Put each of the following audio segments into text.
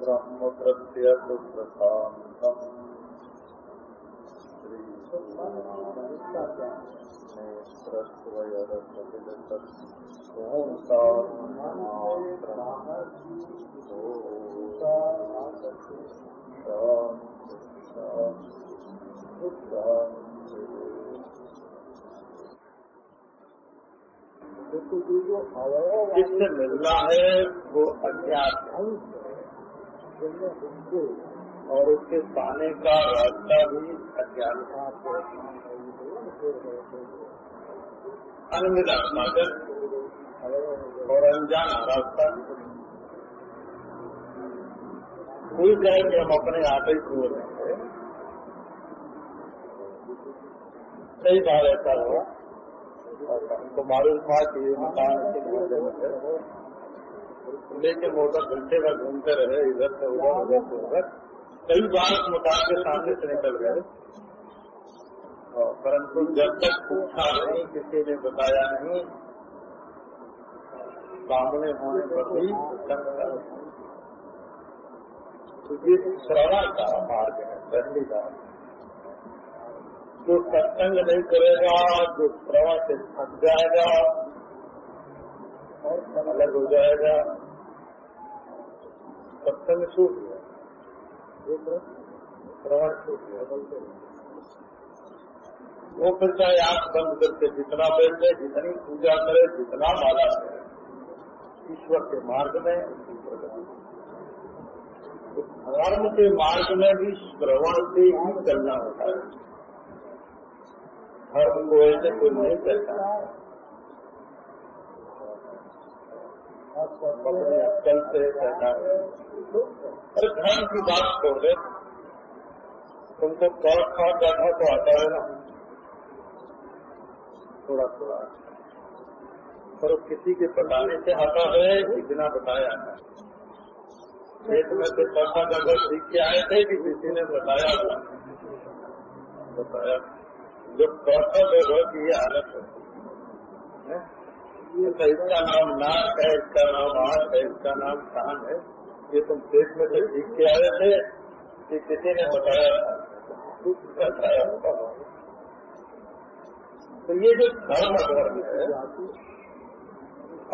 ब्रह्म प्रत्यसुप्रशान्तम् जिससे मिलना है वो अज्ञात है। और उसके पाने का रास्ता भी अज्ञान अनमिला और अनजान रास्ता। कोई कहे कि हम अपने आप ही खो रहे हैं। कई बार ऐसा हुआ। हमको मालूम था कि ये मकान के से लेकिन मोटर घंटे का घूमते रहे, इधर से उधर उधर से उधर। कई बार मकान के सामने से निकल गए। परंतु जब तक पूछा नहीं किसी ने बताया नहीं। सामने होने पर भी तो श्रवण का मार्ग है, पहली बात। जो सत्संग नहीं करेगा, जो श्रवण से थक जाएगा और अलग हो जाएगा। सत्संग छूट गया। श्रवण छूट गया वो फिर चाहे आँख बंद करके जितना बैठे जितनी पूजा करे, जितना माला करे। ईश्वर के मार्ग में धर्म के मार्ग में भी श्रवण से ही चलना होता है। धर्म को ऐसे कोई नहीं चलता अपने अक्कल से कहना अरे धर्म की बात छोड़ दे। तुमको कौन खा बैठा तो आता है ना। थोड़ा थोड़ा। पर किसी के बताने से आता है बिना बताया है। खेत में तो पैसा जगह सीख के आए थे कि किसी ने बताया था। बताया। जब पैसा जगह की ये हालत है। तो इसका नाम नाक है, इसका नाम आठ है, इसका नाम कान है। ये तुम खेत में से सीख के आए थे कि किसी ने बताया था तो ये जो धर्म धर्म है,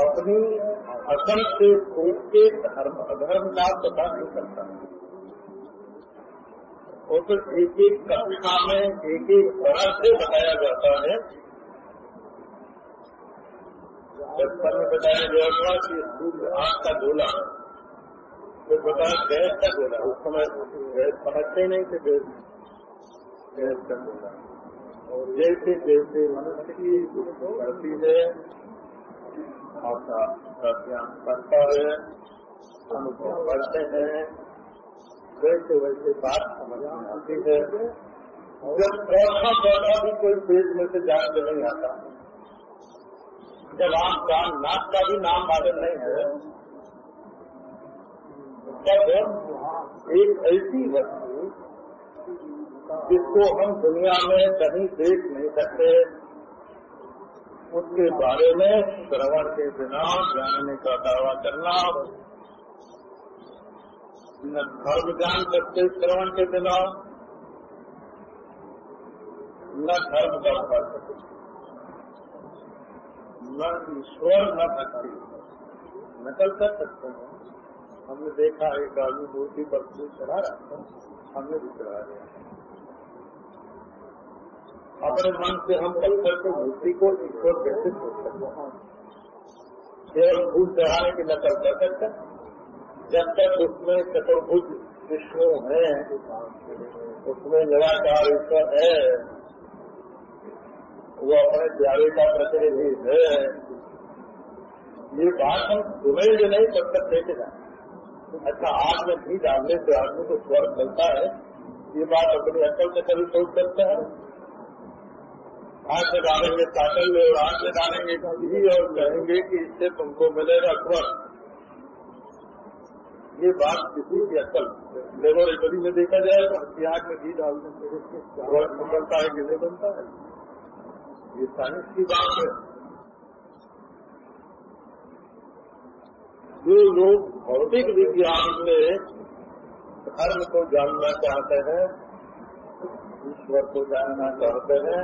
अपनी असल से कोई के धर्म, अधर्म का पता नहीं करता। वो तो एक एक कक्षा में, एक एक तरह से बताया जाता है। बचपन में बताया गया था कि सूर्य आग का गोला फिर बताया गैस का गोला उस समय गैस समझते नहीं थे गैस गैस का गोला और जैसे जैसे मनुष्य की बढ़ती है आपका ज्ञान करता है, अनुभव करते हैं, वैसे वैसे बात समझ में आती है। जब पौधा पौधा भी कोई पेट में से जान नहीं आता। जब आम कान नाक का भी नाम मालूम नहीं है तब एक ऐसी वस्तु जिसको हम दुनिया में कहीं देख नहीं सकते, उसके बारे में श्रवण के बिना जानने का दावा करना न धर्म जान सकते श्रवण के बिना, न धर्म का कर सकते। न ईश्वर न भक्ति नकल कर सकते हैं। हमने देखा एक आदमी मूर्ति पर फूल चढ़ा रहा हमने भी चढ़ा दिया। अपने मन से हम पत्थर की मूर्ति को ईश्वर कैसे सोच सकते हैं। केवल फूल चढ़ाने की नकल कर सकते जब तक उसमें चतुर्भुज विष्णु है, उसमें निराकार ईश्वर है, वो अपने प्यारे का प्रतिनिधि है। ये बात हम सुनेंगे नहीं तब तक देखे जाए अच्छा आग में घी डालने से आदमी को स्वर्ग मिलता है, ये बात अपनी अकल से कभी सोच सकते हैं? आग में डालेंगे काटल में और आग में डालेंगे घी और कहेंगे कि इससे तुमको मिलेगा स्वर्ग, ये बात किसी की अकल लेबोरेटरी में देखा जाए तो आग में घी डालने से स्वर्ग बनता है कि नहीं बनता है। ये साइंस की बात है। जो लोग भौतिक विज्ञान से धर्म को जानना चाहते हैं, ईश्वर को जानना चाहते हैं,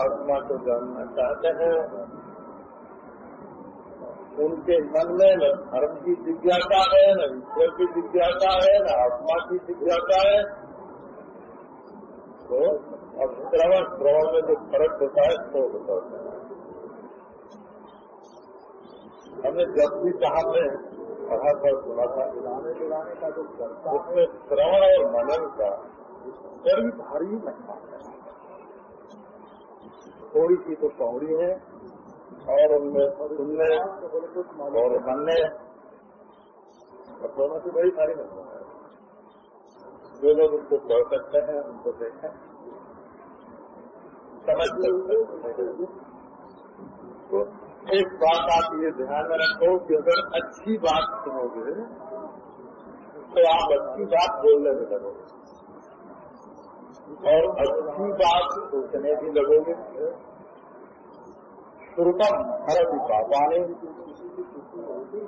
आत्मा को जानना चाहते हैं, उनके मन में न धर्म की जिज्ञासा है, न ईश्वर की जिज्ञासा है, न आत्मा की जिज्ञासा है। तो अब श्रवण श्रवण में जो फ़र्क होता है तो बताते है। हमने जब भी कहा ने पढ़ा पर सुना था दिलाने का जो करता उसमें श्रवण और मनन का बड़ी भारी महिमा है। थोड़ी सी तो पौड़ी है और उनमें सुनने और और दोनों की बड़ी सारी महिमा है। जो लोग उसको पढ़ सकते हैं उनको देखें। समझ सकते तो एक बात आप ये ध्यान रखो कि अगर अच्छी बात सुनोगे तो आप अच्छी बात बोलने में लगोगे। और अच्छी बात सोचने भी लगोगे। श्रुतम हरती पापाने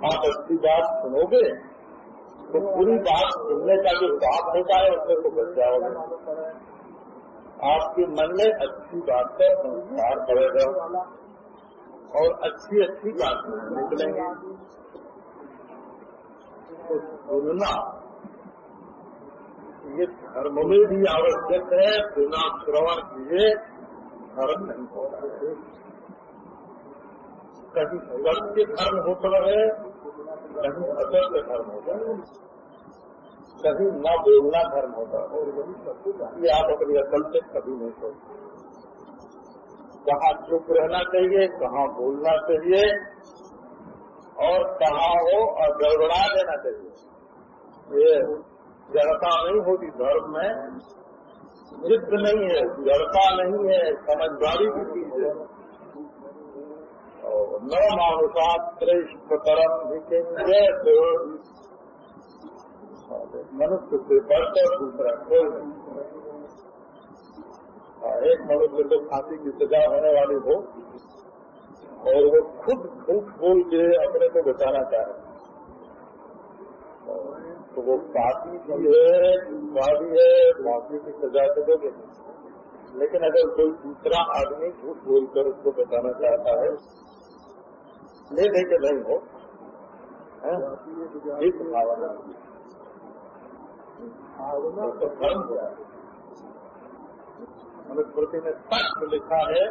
आप अच्छी बात सुनोगे तो पूरी बात सुनने का जो पाप होता है उसमें तो बच जाओगे। आपके मन में अच्छी बात का संस्कार पड़ेगा और अच्छी अच्छी बात निकलेंगे। तो सुनना। ये धर्म में भी आवश्यक है, बिना श्रवण किए धर्म नहीं होता है। कहीं सत्य धर्म होता है, कहीं असल के धर्म होता है, कहीं न बोलना धर्म होता है। और वही सब ये आप अपनी असल से कभी नहीं सोचते। कहाँ चुप रहना चाहिए, कहाँ बोलना चाहिए, और कहाँ हो और गड़बड़ा देना चाहिए। ये जड़ता नहीं होती धर्म में जिद नहीं है, जड़ता नहीं है, समझदारी की चीज़ है। और न मानुषात्रेष्ठतरम मनुष्य से बढ़कर दूसरा कोई नहीं। एक मनुष्य को फांसी की सजा होने वाली हो और वो खुद झूठ बोल के अपने को बचाना चाहे। तो वो फांसी भी है भी है फांसी की सजा तो दोगे। लेकिन अगर कोई दूसरा आदमी झूठ बोलकर उसको बचाना चाहता है ले दे के नहीं हो एक भावना तो धर्म हुआ मनुस्मृति में स्पष्ट लिखा है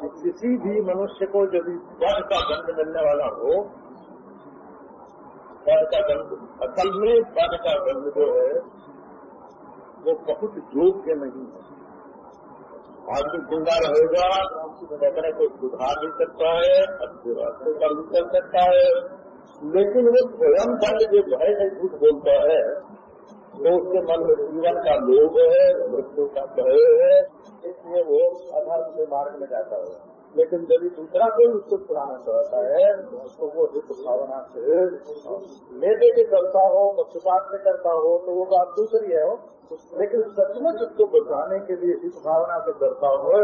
कि किसी भी मनुष्य को यदि वध का दंड मिलने वाला हो वध का दंड असल में वध का दंड जो है, वो बहुत योग्य नहीं है। आदमी ज़िंदा रहेगा अपने को सुधार भी सकता है अच्छे रास्ते पर भी चल सकता है। लेकिन वो स्वयं दंड जो भय है झूठ बोलता है तो उसके मन में जीवन का लोभ है, मृत्यु का भय है, इसलिए वो अधर्म के मार्ग में जाता है। लेकिन यदि दूसरा कोई उसको छुड़ाना चाहता है तो वो हित भावना से ले दे के करता हो, पक्षपात में करता हो तो वो बात दूसरी है। लेकिन सचमुच उसको बचाने के लिए हित भावना से करता हो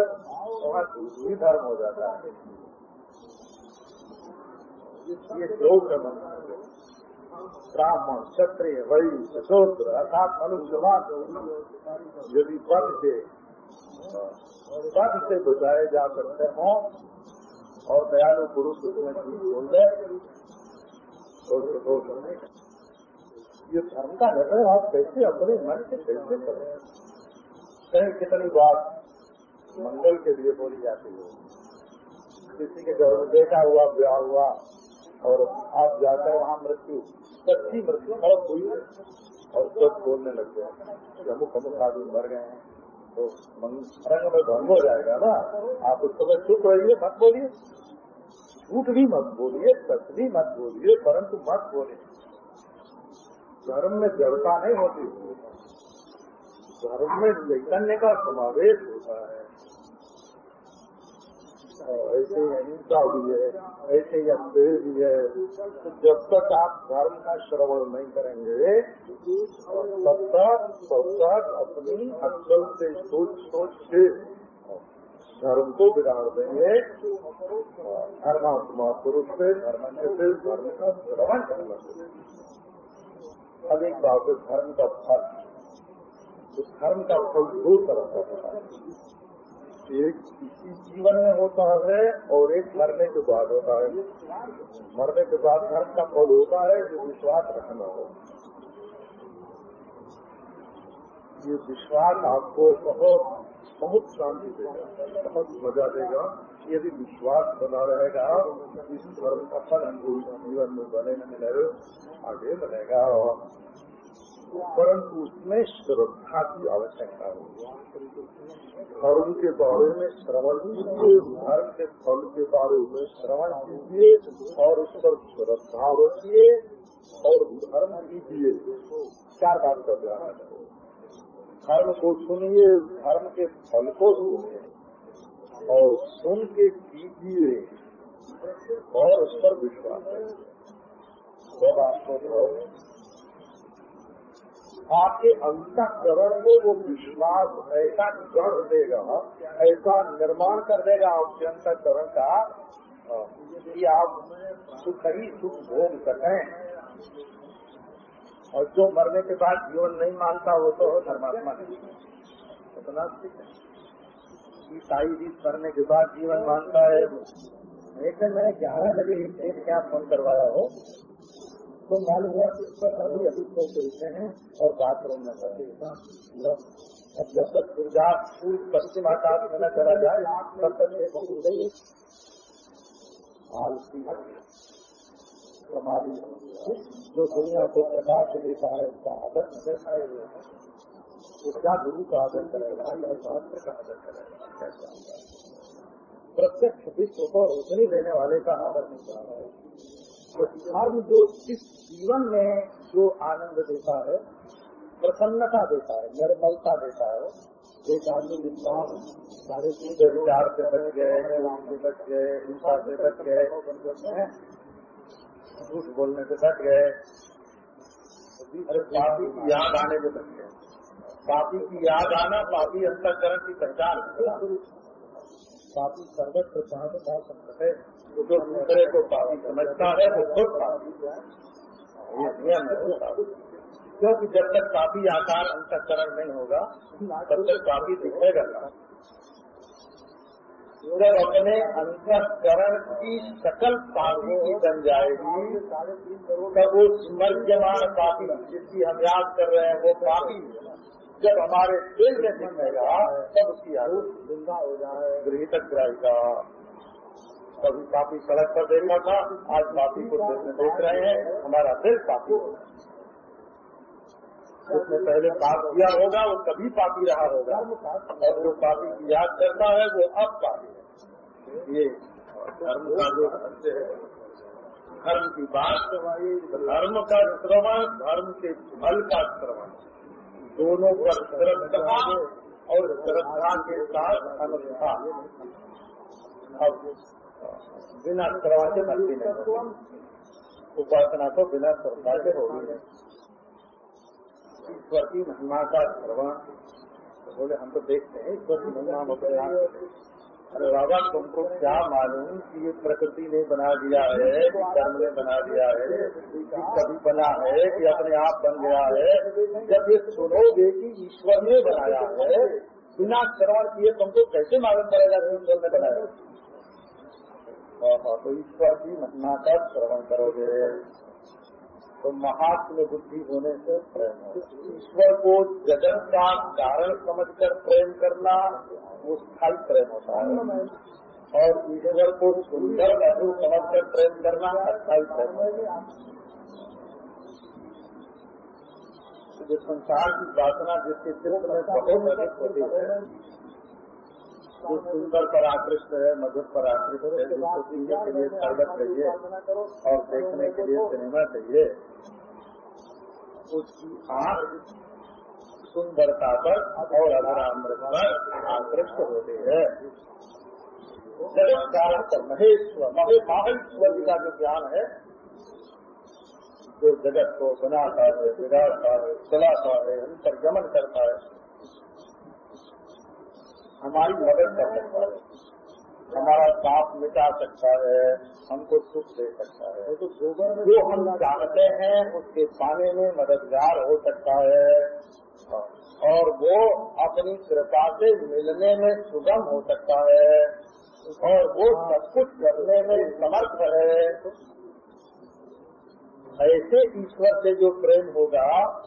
वहाँ दूसरी धर्म हो जाता है। ये योग है ब्राह्मण, क्षत्रिय वैश्य शूद्र अर्थात मनुष्य यदि पद से पद से बचाए जा सकते हों, और दयालु पुरुष उसमें झूठ बोल दे और ये धर्म का निर्णय आप कैसे अपने मन से कैसे करें? कहीं, कितनी बात मंगल के लिए बोली जाती है? किसी के घर में देखा हुआ, ब्याह हुआ और आप जाकर वहाँ मृत्यु, सच्ची मृत्यु खड़क हुई और सब बोलने लग गए अमुक अमुक आदमी मर गए हैं। तो रंग में भंग हो जाएगा ना। आप उस समय चुप रहिए, मत बोलिए। झूठ भी मत बोलिए, सच भी मत बोलिए, परंतु मत बोलिए। धर्म में जड़ता नहीं होती। धर्म में चैतन्य का समावेश होता है। ऐसे ही अहिंसा भी है, ऐसे ही अद्वेर भी है। तो जब तक आप धर्म का श्रवण नहीं करेंगे, तब तक तब तक अपनी अक्ल से सोच सोच के धर्म को बिगाड़ देंगे। धर्मात्मा पुरुष से धर्म से धर्म का श्रवण करना अब एक बात है, धर्म का फल, उस धर्म का फल दो तरह का होता है। एक जीवन में होता है और एक मरने के बाद होता है। मरने के बाद धर्म का फल होता है जो विश्वास रखना हो। ये विश्वास आपको बहुत बहुत शांति देगा, बहुत मज़ा देगा। यदि विश्वास बना रहेगा, इस धर्म का फल हमको जीवन में बने मिले आगे बनेगा परंतु उसमें श्रद्धा की आवश्यकता होगी धर्म के बारे में श्रवण कीजिए धर्म के फल के बारे में श्रवण कीजिए, और उस पर श्रद्धा रखिए, और धर्म कीजिए। चार बात का ध्यान धर्म को सुनिए, धर्म के फल को सुनिए, और सुन के कीजिए, और उस पर विश्वास जब आपको आपके अंतकरण को वो विश्वास ऐसा गढ़ देगा, ऐसा निर्माण कर देगा आपके अंतकरण का, कि आप सुख ही सुख भोग सकें। और जो मरने के बाद जीवन नहीं मानता हो तो धर्मात्मा नहीं। ठीक ईसाई भी करने के बाद जीवन मानता है। एक दिन मैंने ग्यारह बजे क्या फ़ोन करवाया हो। तो मालूम हुआ कि पर अभी अभी सो के हैं और बाथरूम में फंसे अब जब तक सूर्या सूर्य पश्चिम आकाश में न चला जाए, तब तक ये एक गई आलसी समाधि जो दुनिया को प्रकाश देता है, उसका आदर हुए हैं? क्या गुरु का आदर करेगा या शास्त्र का आदर करेगा प्रत्यक्ष विश्व को रोशनी देने वाले का आदर नहीं कर रहा है। धर्म जो इस जीवन में जो आनंद देता है, प्रसन्नता देता है, निर्मलता देता है एक आदमी विद्वान सारे विचार से बच गए से बच गए हिंसा से बच गए झूठ बोलने से बच गए पापी की याद आने से बच गए पापी की याद आना, पापी अंतकरण की पहचान। पापी सर्वत्र कहाँ संकट है तो जो दूसरे को पापी समझता है वो खुद पापी क्योंकि जब तक पापी आकार अंतकरण नहीं होगा तब तक पापी दिखेगा जब अपने अंतकरण की सकल पापी की बन जाएगी तब वो स्मर्यमान पापी जिसकी हम याद कर रहे हैं वो पापी जब हमारे दिल में दिखेगा तब उसकी आयु ज़िंदा हो जाए। गृहित ग्राहिका कभी पापी सड़क पर देखा था, आज पापी को देख रहे हैं, हमारा दिल पापी होगा जिसने पहले पाप किया होगा, वो कभी पापी रहा होगा। और जो पापी की याद करता है, वो अब पापी है। ये धर्म का जो है, धर्म की बात धर्म का श्रवण, धर्म के फल का श्रवण। दोनों पर श्रद्धा और श्रद्धा के साथ अनुष्ठा अब बिना श्रवण के भक्ति नहीं उपासना तो बिना श्रद्धा के होगी ईश्वर की महिमा का श्रवण तो बोले, हम तो देखते हैं, ईश्वर की महिमा आप अरे बाबा, तुमको क्या मालूम कि ये प्रकृति ने बना दिया है, कि कर्म ने बना दिया है, कि कभी बना है, कि अपने आप बन गया है। जब ये सुनोगे कि ईश्वर ने बनाया है, बिना श्रवण किए तुमको कैसे मालूम पड़ेगा कि ईश्वर ने बनाया तो ईश्वर की महिमा का श्रवण करोगे। तो महात्म बुद्धि होने से प्रेम हो ईश्वर को जगत का कारण समझकर प्रेम करना वो स्थायी प्रेम होता है। और ईश्वर को सुंदर वधु समझकर प्रेम करना अस्थायी प्रेम है। जो संसार की वासना जिसके चित्र में बहुत अधिक होती है जो सुंदर पर आकृष्ट है मधुर पर आकृष्ट है जिसको पीने के लिए शरबत चाहिए और देखने के लिए सिनेमा चाहिए। उसकी आँख सुंदरता पर और अधरामृत पर आकृष्ट होते हैं। जगत कारण पर महेश्वर महे महाश्वर का जो ज्ञान है जो जगत को बनाता है बिगाड़ता है चलाता है अंतर्गमन करता है हमारी मदद कर सकता है। हमारा पाप मिटा सकता है हमको सुख दे सकता है। तो जो हम जानते हैं उसके पाने में मददगार हो सकता है। और वो अपनी कृपा से मिलने में सुगम हो सकता है। और वो सब कुछ करने में समर्थ है। ऐसे ईश्वर से जो प्रेम होगा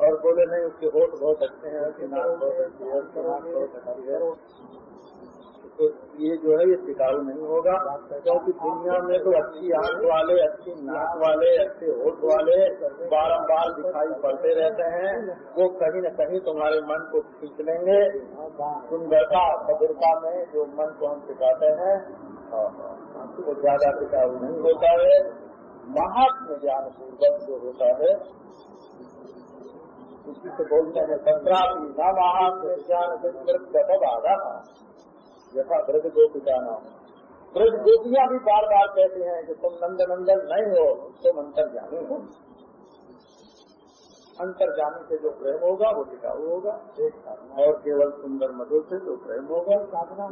और बोले, नहीं, उसके होठ बहुत अच्छे हैं, उसकी नाक बहुत अच्छी है, उसकी नाक बहुत अच्छी है। तो ये जो है, ये टिकाऊ नहीं होगा, क्योंकि दुनिया में तो अच्छी आँख वाले, अच्छी नाक वाले, अच्छे होठ वाले बारम्बार दिखाई पड़ते रहते हैं। वो कहीं न कहीं तुम्हारे मन को खींच लेंगे। सुंदरता, मधुरता में जो मन को हम सिखाते हैं, वो ज़्यादा टिकाऊ नहीं होता है। महात्म ज्ञान पूर्वक जो होता है उसी से बोलते हैं संक्रांति न महात्म ज्ञान बाधा यथा ब्रज गोपिका नाम ब्रज गोपियाँ भी बार बार कहती हैं कि तुम नंद नंदन नहीं हो तुम अंतर अंतर्जामी हो। अंतर्जामी से जो प्रेम होगा वो टिकाऊ होगा। और केवल सुंदर मधुर से जो प्रेम होगा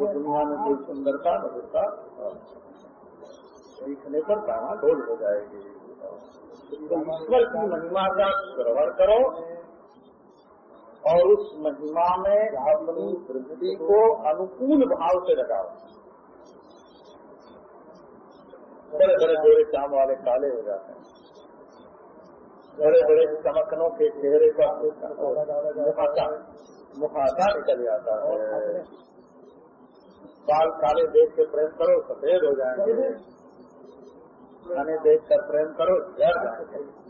वो दुनिया में कोई सुंदरता मधुरता सीखने पर दाना ढोल हो जाएगी। तो ईश्वर की महिमा का श्रवण करो। और उस महिमा में अपनी वृद्धि को अनुकूल भाव से लगाओ बड़े बड़े गोरे चाम वाले काले हो जाते हैं। बड़े बड़े चमकनों के चेहरे पर मुखाता मुखाता निकल जाता है। बाल काले देख के प्रेम करो, सफ़ेद हो जाएँगे। खाने देख कर प्रेम करो, जड़ जाएँगे।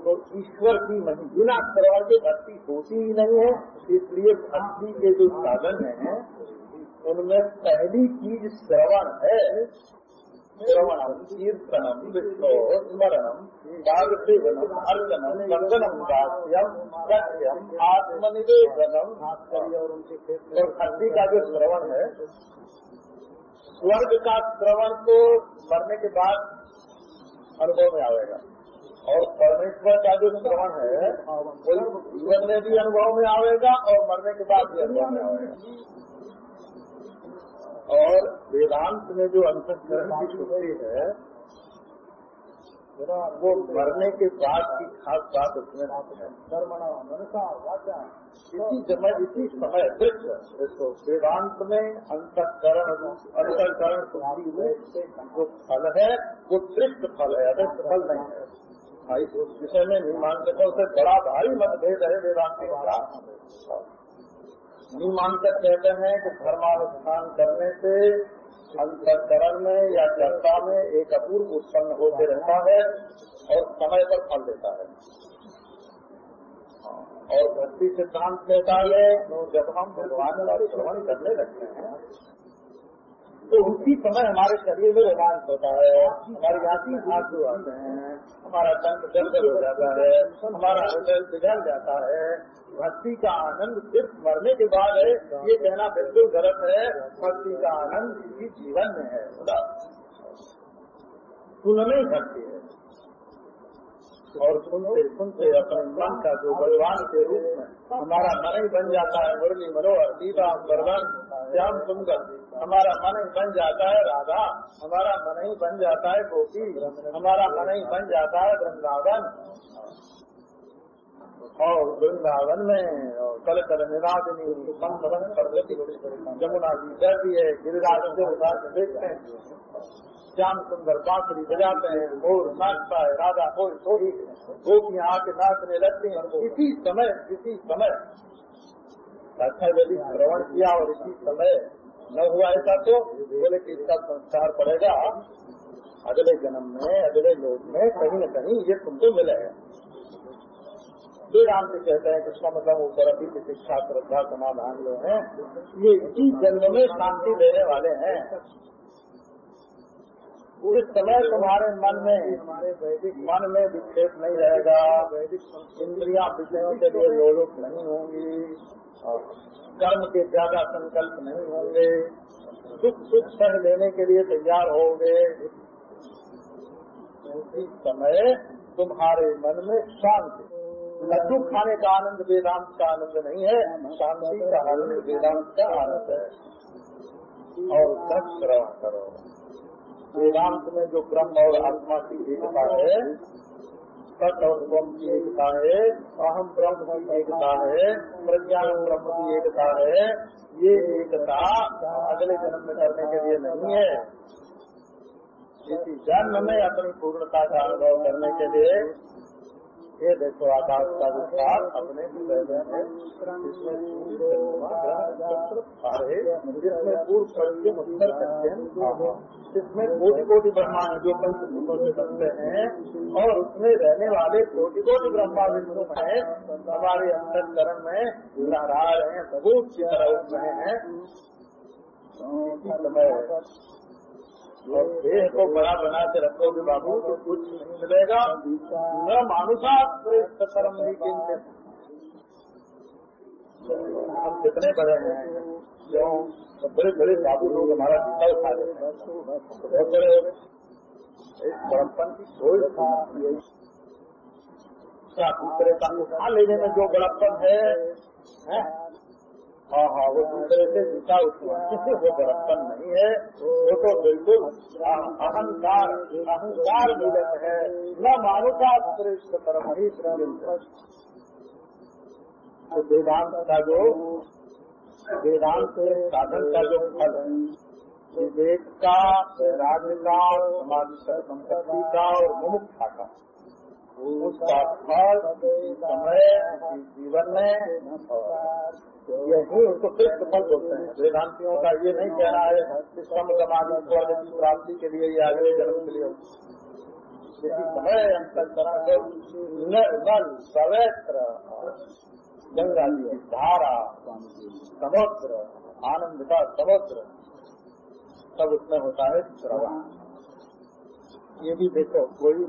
तो ईश्वर की बिना श्रवण के भक्ति होती ही नहीं है। इसलिए भक्ति के जो साधन हैं, उनमें पहली चीज़ श्रवण है। श्रवणम आत्मनिवेदनम। और भक्ति का जो श्रवण है, स्वर्ग का श्रवण तो मरने के बाद अनुभव में आएगा। और परमेश्वर का जो श्रवण है, वो जीवन में भी अनुभव में आवेगा और मरने के बाद भी अनुभव में आवेगा। और वेदांत में जो अंतकरण की छुट्टी है, वो मरने के बाद की खास बात उसमें इसी समय इसी समय इसको वेदांत में अंतकरण अंतकरण में जो फल है, वो दृष्ट फल है अदृष्ट फल नहीं है। हाँ, इस विषय में मीमांसकों से बड़ा भारी मतभेद है वेदांतियों का मीमांसक कहते हैं कि धर्मानुष्ठान करने से अंतकरण में या चर्चा में एक अपूर्व उत्पन्न होते रहता है और समय पर फल देता है। और भक्ति सिद्धांत कहता है जब हम भगवान का श्रवण करने लगते हैं तो उसी समय हमारे शरीर में रोमांच होता है। हमारी आँखें आँसू आते हैं, हमारा तंत्र जलगल हो जाता है, हमारा हृदय बिगड़ जाता है। भक्ति का आनंद सिर्फ़ मरने के बाद है, ये कहना बिल्कुल गलत है। भक्ति का आनंद इसी जीवन में है सुनने भक्ति है। और सुनते सुनते अपने मन का जो भगवान के रूप में हमारा मन ही बन जाता है, मुरली मनोहर, दीपा वर्धन श्याम सुंदर। हमारा मन ही बन जाता है राधा, हमारा मन ही बन जाता है गोपी, हमारा मन ही बन जाता है वृंदावन। और वृंदावन में कल कल प्रगति जमुना जी कहती है, गिरिराज देखते हैं। श्याम सुंदर बांसुरी बजाते हैं, मोर नाचता है राजा कोई सोई गोपियाँ आके नाचने लगती हैं। इसी समय इसी समय अच्छा यदि श्रवण किया और इसी समय न हुआ ऐसा तो बोले कि इसका संस्कार पड़ेगा। अगले जन्म में, अगले लोग में कहीं न कहीं ये तुमको मिलेगा। वेदांत कहते हैं कि मतलब ऊपर अभी की शिक्षा श्रद्धा, समाधान जो है, ये इसी जन्म में शांति देने वाले हैं। उस समय तुम्हारे मन में मन में विक्षेप नहीं रहेगा। इंद्रिया विषयों के लिए लोलुप नहीं होंगी। कर्म के ज़्यादा संकल्प नहीं होंगे। सुख सुख सह लेने के लिए तैयार होंगे। उसी समय तुम्हारे मन में शांति। लड्डू खाने का आनंद वेदांत का आनंद नहीं है। शांति का आनंद वेदांत का आनंद है। और सब श्रवण करो। वेदांत में जो ब्रह्म और आत्मा की एकता है सत और स्वम की एकता है, अहम ब्रह्म की एकता है प्रज्ञान ब्रह्म की एकता है, ये एकता अगले जन्म में करने के लिए नहीं है। इसी जन्म में अपनी पूर्णता का अनुभव करने के लिए ये देखो आकाश का विस्तार अपने जिसमें पूर्व पश्चिम उत्तर पश्चिम जिसमें कोटि कोटि ब्रह्मांड जो पंचभूतों से बनते हैं और उसमें रहने वाले कोटि कोटि ब्रह्मा विष्णु है, हमारे अंतकरण में नारायण है सबूत की तरह उसमें है। समय और देह को बड़ा बना के रखोगे बाबू तो कुछ नहीं मिलेगा। न मानुषा श्रेष्ठ कर्म नहीं चिंतित। हम कितने बड़े हैं? क्यों? तो बड़े बड़े बाबू लोग हमारा जीता उठा देते हैं। बहुत बड़े हो इस बड़प्पन की कोई दूसरे का लेने में जो बड़प्पन है, है? हाँ हाँ वो दूसरे से जीता उसमें वो बड़प्पन नहीं है। वो तो बिल्कुल अहंकार अहंकार मिलन है। न मानुषा श्रेष्ठ परम ही तो वेदांत का जो, वेदांत साधन का जो फल है, विवेक का राज्य का समाधि का, संपत्ति का और मुमुक्षा का। उसका फल समय जीवन में यही उसको श्रेष्ठ फल बोलते हैं। वेदांतियों का ये नहीं कहना है कि सम समाधि स्वर्ग की प्राप्ति के लिए ये अगले जन्म के लिए। पवित्र गंगा जी धारा, समुद्र, आनंद का समुद्र सब उसमें होता है श्रवण। ये भी देखो कोई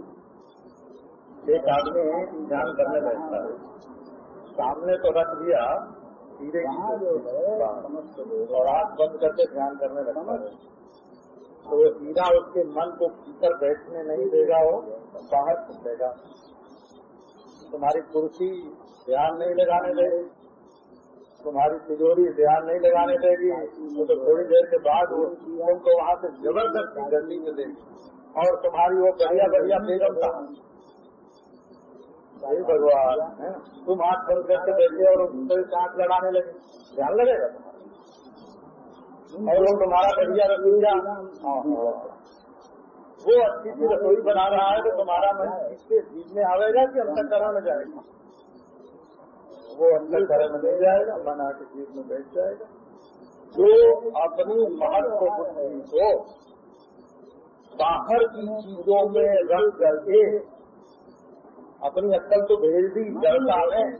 एक आदमी ध्यान करने बैठता है। सामने तो रख दिया धीरे और आँख बंद करके ध्यान करने लगता है। तो वो हीरा उसके मन को भीतर बैठने नहीं देगा वो बाहर देगा। तुम्हारी कुर्सी ध्यान नहीं लगाने देगी। तुम्हारी तिजोरी ध्यान नहीं लगाने देगी। वो तो थोड़ी देर के बाद वो तुमको वहाँ से ज़बरदस्ती गर्मी में देगी। और तुम्हारी वो बढ़िया बढ़िया बेगम का भाई भगवान तुम हाथ बंद करके बैठे और दूसरे से लड़ाने लगे। ध्यान लगेगा और वो तुम्हारा बढ़िया रसोईया वो अच्छी सी रसोई बना रहा है तो तुम्हारा मन इसके बीच में आवेगा कि अंतर करण में जाएगा? वो अंतर करण में नहीं जाएगा, मन आके बीच में बैठ जाएगा। जो अपनी महत्व को बाहर की चीज़ों में रख करके अपनी अक्कल तो भेज दी जड़ता में।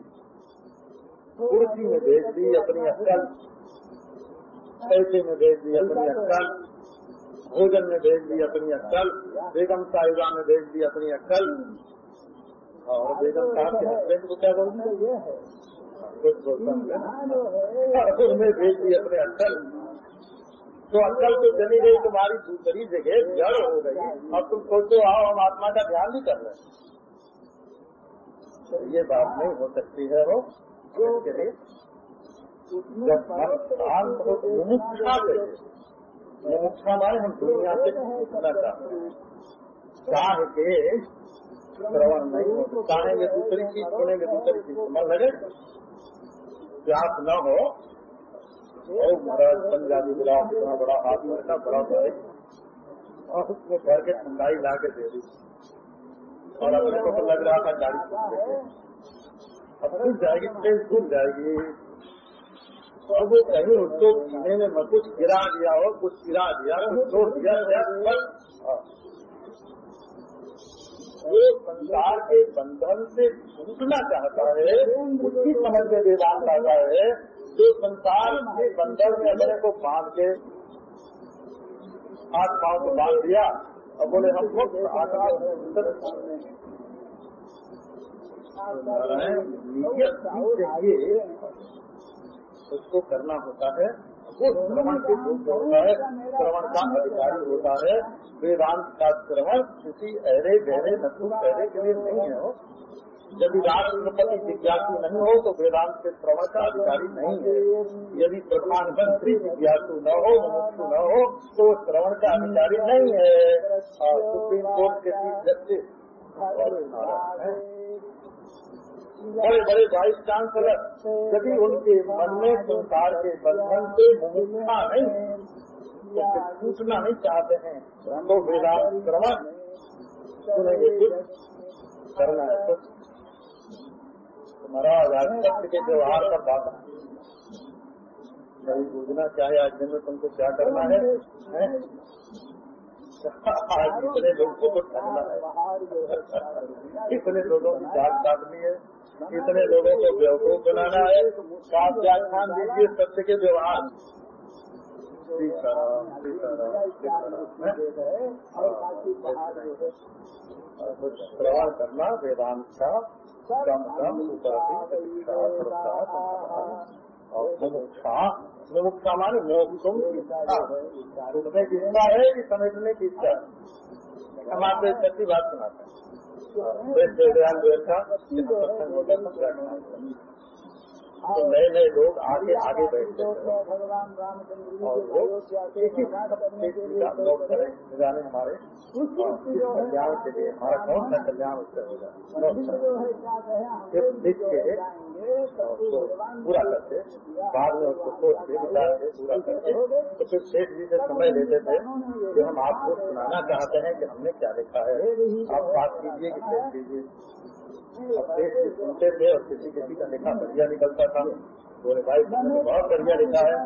कुर्सी में भेज दी अपनी अक्कल। पैसे में भेज दी अपनी अक्कल। भोजन में भेज दी अपनी अक्कल। बेगम साहिबा में भेज दी अपनी अक्कल। और बेगम साहब के हस्बैंड को क्या बोलते हैं? उसमें भेज दी अपने अक्कल। तो अक्कल तो चली गई तुम्हारी दूसरी जगह। जड़ हो गई। अब तुम सोचो आओ हम आत्मा का ध्यान भी कर रहे। हैं ये बात नहीं हो सकती है वो। इसके लिए जब मन शांत हो तो मुमुक्षा चाहिए मुमुक्षा माने हम दुनिया से चाहते हैं। चाह के श्रवण नहीं हो चाहेंगे दूसरी चीज़ सुनेंगे दूसरी चीज़। मन लगे। प्यास न हो। और महाराज पंजाबी गिलास इतना बड़ा हाथ का बड़ा भारी और उसमें भर के ठंडाई ला के दे दी। और अपने को लग रहा था गाड़ी अब जाएगी ट्रेन खुल जाएगी। और वो कहीं उसको पीने में मैं कुछ गिरा दिया हो, कुछ गिरा दिया कुछ छोड़ दिया बस वो संसार के बंधन से छूटना चाहता है, उसकी समझ में वेदांत आता है, जो संसार के बंधन में अपने को बाँध के हाथ पाँव को बाँध दिया। और बोले, हम लोग उसको करना होता है वो श्रवण के योग्य होता है, श्रवण का अधिकारी होता है, वेदांत का श्रवण किसी अरे गहरे नथु पहरे के लिए नहीं हो यदि राष्ट्रपति जिज्ञासु नहीं हो तो वेदांत के श्रवण का अधिकारी नहीं है। यदि प्रधानमंत्री जिज्ञासु न हो मुमुक्षु न हो तो श्रवण का अधिकारी नहीं है। सुप्रीम कोर्ट के चीफ जस्टिस बड़े बड़े वाइस चांसलर, यदि उनके मन में संसार के बंधन से मुमुक्षा नहीं छूटना नहीं चाहते हैं। तो वेदांत श्रवण, सुनेंगे कुछ, करना है कुछ। महाराज आज सत्य के व्यवहार का बात। नहीं पूछना चाहे आज दिन में तुमको क्या करना है, है? आज इतने लोगों को ठगना है। इतने लोगों की जात काटनी है इतने लोगों को बेवकूफ़ बनाना है। आप व्याख्यान दीजिए सत्य के व्यवहार। श्रवण करना वेदांत का मुमुक्षा माने सुनने की इच्छा है कि समझने की इच्छा हम आपको सच्ची बात सुनाते हैं सत्संग होता है। तो नए नए लोग आगे आगे बैठते हैं। और एक ही लोग करें जाने हमारे कल्याण के लिए हमारा कौन सा कल्याण उससे होगा लिख के पूरा करते बाद में उसको सोच के विचार के पूरा करके तो फिर शेख जी से समय लेते थे कि हम आपको सुनाना चाहते हैं कि हमने क्या लिखा है। आप बात कीजिए कि शेख कीजिए सुनते थे और किसी किसी का लिखा बढ़िया निकलता था। बोले, भाई, तुमने बहुत बढ़िया लिखा है।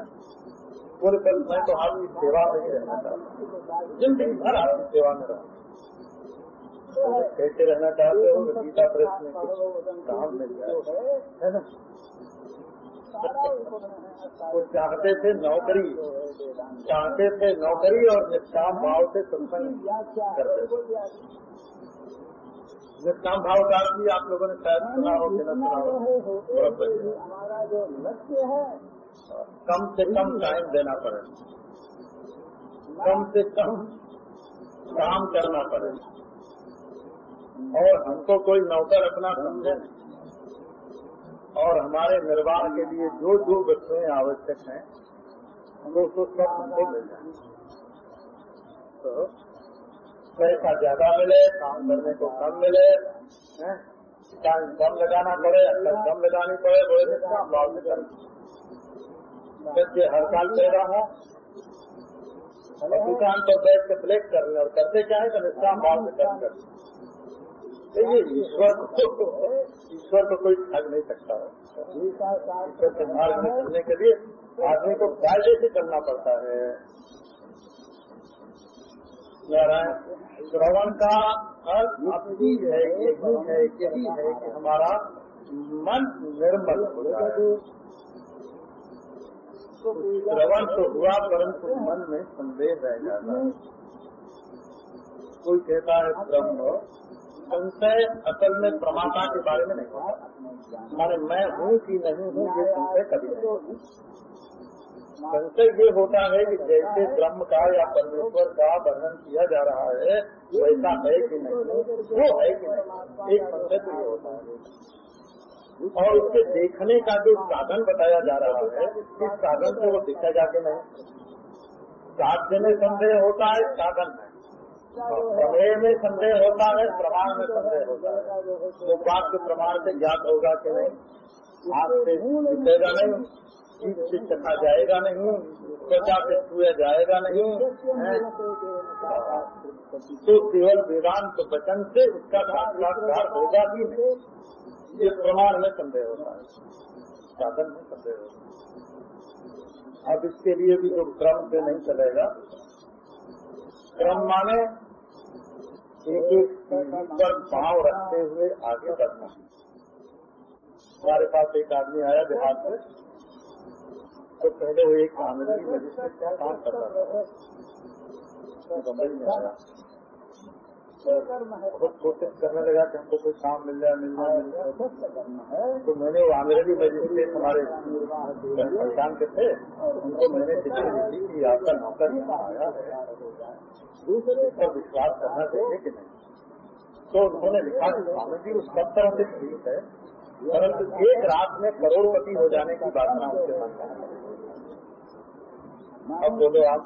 बोले कल मैं तो आपकी सेवा में ही रहना चाहता हूँ ज़िंदगी भर आपकी सेवा में रहूँ कैसे रहना चाहते हो तो गीता प्रेस में कुछ काम मिल जाए। है ना? वो चाहते थे नौकरी, चाहते थे नौकरी और निष्काम भाव से सत्संग करते थे। निष्काम भाव का भी आप लोगों ने शायद सुना हो कि न सुना हो। हमारा जो लक्ष्य है। कम से कम टाइम देना पड़े। कम से कम काम करना पड़े। और हमको कोई नौकर अपना समझे और हमारे निर्वाह के लिए जो जो वस्तुएँ आवश्यक हैं वो तो सब हमको मिल जाए तो पैसा ज़्यादा मिले, काम करने को कम मिले टाइम कम लगाना पड़े अक्सर कम लगानी पड़े बड़े काम भाव से कर। बच्चे हड़ताल पैदा हो दुकान पर बैठ के ब्लेक कर रहे और करते क्या है? तो निष्काम भाव से कम कर। ये ईश्वर को ईश्वर को कोई ठग नहीं सकता। है ईश्वर के मार्ग में चलने के लिए आदमी को कायदे से करना पड़ता है। श्रवण का अर्थ अपनी है है, यही है कि हमारा मन निर्मल हो। जाए श्रवण तो हुआ, परंतु मन में संदेह रह जाता है। कोई कहता है ब्रह्म, संशय असल में प्रमाता के बारे में नहीं होता। मैं हूँ कि नहीं हूँ, ये संशय कभी संशय ये होता है कि जैसे ब्रह्म का या परमेश्वर का वर्णन किया जा रहा है वैसा है कि नहीं? वो है कि नहीं? एक संशय तो ये होता है। और उसके देखने का जो साधन बताया जा रहा है इस साधन से वो दिखेगा कि नहीं। साध्य में संदेह होता है साधन में प्रमेय में संदेह होता है प्रमाण में संदेह होता है। वो बात के प्रमाण से ज्ञात होगा कि नहीं? हाथ से दिखेगा नहीं। जीप से चखा जाएगा नहीं, त्वचा से छुआ जाएगा नहीं तो केवल वेदांत वचन से उसका साक्षात्कार होगा भी नहीं। ये प्रमाण में संदेह होता है। साधन में संदेह होता है। अब इसके लिए भी जो क्रम से नहीं चलेगा। क्रम माने एक एक पर पाँव रखते हुए आगे बढ़ना। हमारे पास एक आदमी आया बिहार से तो पहले वो एक आंगनबाड़ी मजिस्ट्रेट क्या काम करता था? समझ में आया। बहुत कोशिश करने लगा कि हमको कोई काम मिल जाए मिल जाए मिल जाए। तो मैंने वो अंग्रेज़ी मजिस्ट्रेट हमारे पहचान के थे। उनको मैंने चिट्ठी लिखी कि आपका नौकर दूसरे पर विश्वास करना चाहिए कि नहीं। तो उन्होंने लिखा कि स्वामी जी, उस सब तरह से ठीक है। परंतु एक रात में करोड़पति हो जाने की बात ना उनके सामने अब बोलो आप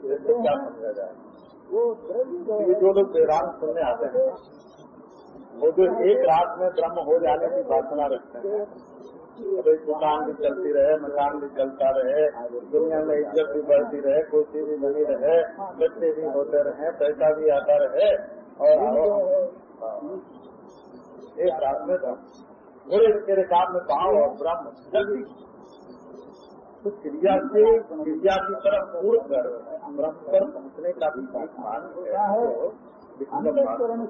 क्या समझा जाए। ये जो लोग वेदांत सुनने आते हैं वो जो एक रात में ब्रह्म हो जाने की वासना रखते हैं। भाई दुकान भी चलती रहे मकान भी चलता रहे दुनिया में इज़्ज़त भी बढ़ती रहे कुर्सी भी बनी रहे बच्चे भी होते रहे पैसा भी आता रहे और एक रात में बड़े तेरे काम में पाओ और ब्रह्म। जल्दी। तो क्रिया से क्रिया की तरफ़ पूर्व कर ब्रह्म पर पहुँचने का भी मान है।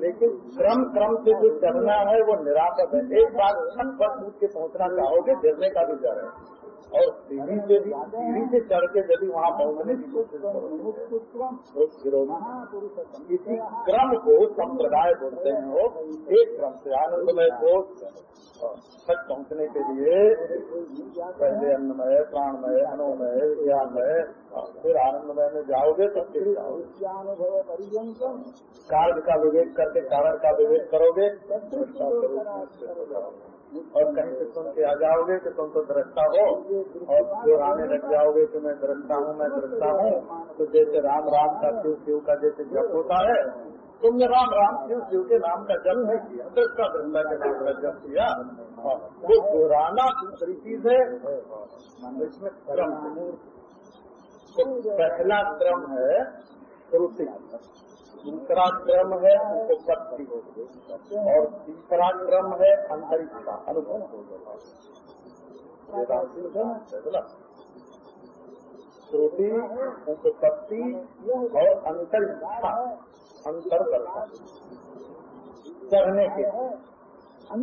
लेकिन क्रम क्रम से जो चलना है वो निरापद है। एक बार क्षण पर कूद के पहुँचना चाहोगे गिरने का भी डर है। और सीढ़ी से भी सीढ़ी से चढ़ के यदि वहाँ पहुँचने की कोशिश करोगे तो इसी क्रम को संप्रदाय बोलते हैं वो। एक क्रम से आनंदमय को तक पहुँचने के लिए पहले अन्नमय प्राणमय अनोमय विज्ञानमय फिर आनंदमय में जाओगे तो फिर कार्य का विवेक करके कारण का विवेक करोगे। और कहीं से सुन के आ जाओगे कि तुम तो दृष्टा हो, और जो आने लग जाओगे कि मैं दृष्टा हूँ, मैं दृष्टा हूँ तो जैसे राम राम का शिव शिव का जैसे जप होता है, तुमने राम राम शिव शिव के नाम का जप नहीं किया दृष्टा दृष्टा के नाम का जप किया। वो दोहराना दूसरी चीज़ है। इसमें क्रम तो पहला क्रम है दूसरा क्रम है उपपत्ति और तीसरा क्रम है अंतरिक्ष का अनुभव हो श्रुति, उपपत्ति और अंतरिक्षा अंतर दर्शन करने के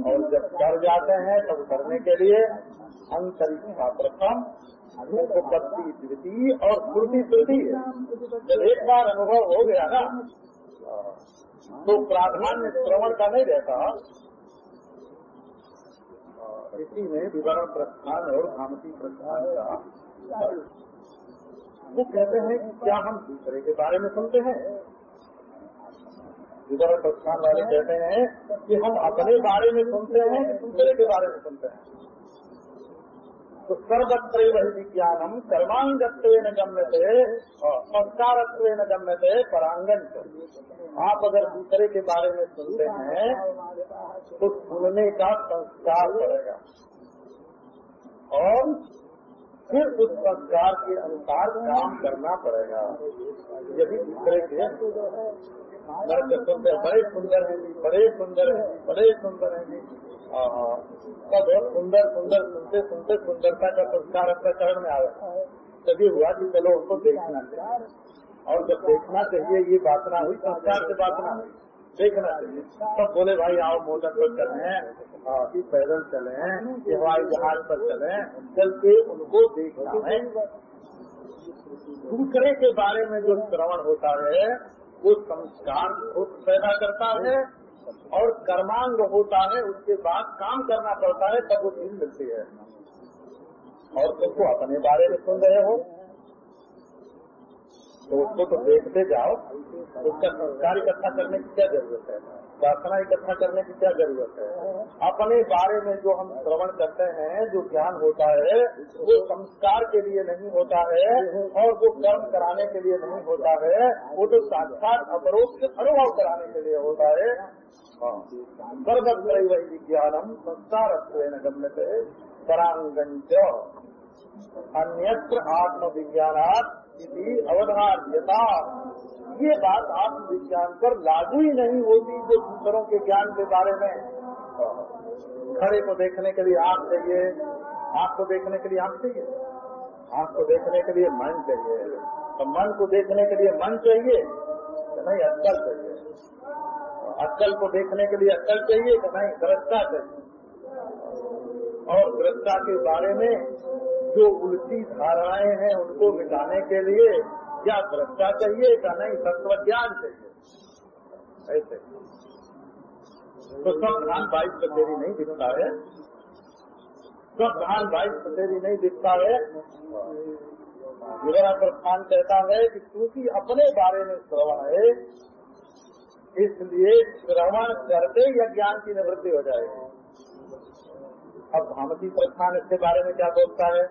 और जब कर जाते हैं, तब करने के लिए अंतरिक्षा प्रथम उपपत्ति द्वितीय और श्रुति तृतीय। जब एक बार अनुभव हो गया ना तो प्राधान्य श्रवण का नहीं रहता। इसी में विवरण प्रस्थान और भामती प्रस्थान का। वो कहते हैं कि क्या हम दूसरे के बारे में सुनते हैं? विवरण प्रस्थान वाले कहते हैं कि हम अपने बारे में सुनते हैं कि दूसरे के बारे में सुनते हैं। तो सर्वत्र वही विज्ञानम कर्मांगत्व न गम्यते संस्कारत्व न गम्यते परांगन आप अगर दूसरे के बारे में सुनते हैं तो सुनने का संस्कार पड़ेगा और फिर उस संस्कार के अनुसार काम करना पड़ेगा। यदि दूसरे के बड़े सुंदर हैं जी, बड़े सुंदर हैं बड़े सुंदर हैं सब सुंदर सुंदर, सुनते सुनते सुंदरता का संस्कार अपने चरण में आया। तभी हुआ कि चलो उनको देखना चाहिए। और जब देखना चाहिए, ये बातना हुई, संस्कार से बातना हुई। देखना चाहिए। तब बोले, भाई, आओ मोटर पर चले पैदल चले हवाई जहाज़ पर चले, चल के उनको देखना है। दूसरे के बारे में जो श्रवण होता है, वो संस्कार पैदा करता है और कर्मांग होता है, उसके बाद काम करना पड़ता है, तब वो चीज़ मिलती है। और तुमको अपने बारे में सुन रहे हो। तो उसको तो देखते जाओ, उसका संस्कार इकट्ठा करने की क्या ज़रूरत है? प्रार्थना इकट्ठा करने की क्या ज़रूरत है? अपने बारे में जो हम श्रवण करते हैं, जो ज्ञान होता है, वो संस्कार के लिए नहीं होता है, और वो कर्म कराने के लिए नहीं होता है, वो तो साक्षात अपरोक्ष अनुभव कराने के लिए होता है सर्वत्र विज्ञानम संस्कार गम्य परांगंच अन्यत्र आत्म विज्ञानात अवधार्यता ये बात आत्मविज्ञान पर लागू ही नहीं होती, जो दूसरों के ज्ञान के बारे में। खड़े को देखने के लिए आँख चाहिए, आँख को देखने के लिए आँख चाहिए। आँख को देखने के लिए मन चाहिए। तो मन को देखने के लिए मन चाहिए तो नहीं अंतर चाहिए। अक्कल को देखने के लिए अक्कल चाहिए कि नहीं दृष्टा चाहिए। और दृष्टा के बारे में जो उल्टी धारणाएँ हैं उनको मिटाने के लिए क्या दृष्टा चाहिए क्या नहीं तत्व ज्ञान चाहिए। ऐसे। तो सब धान बाईस पतेरी नहीं दिखता है। सब धान बाईस पतेरी नहीं दिखता है। मेरा प्रस्थान कहता है कि क्योंकि अपने बारे में श्रवण है इसलिए श्रवण करते ही ज्ञान की निवृत्ति हो जाएगी। अब भामती प्रस्थान इसके बारे में क्या बोलता है?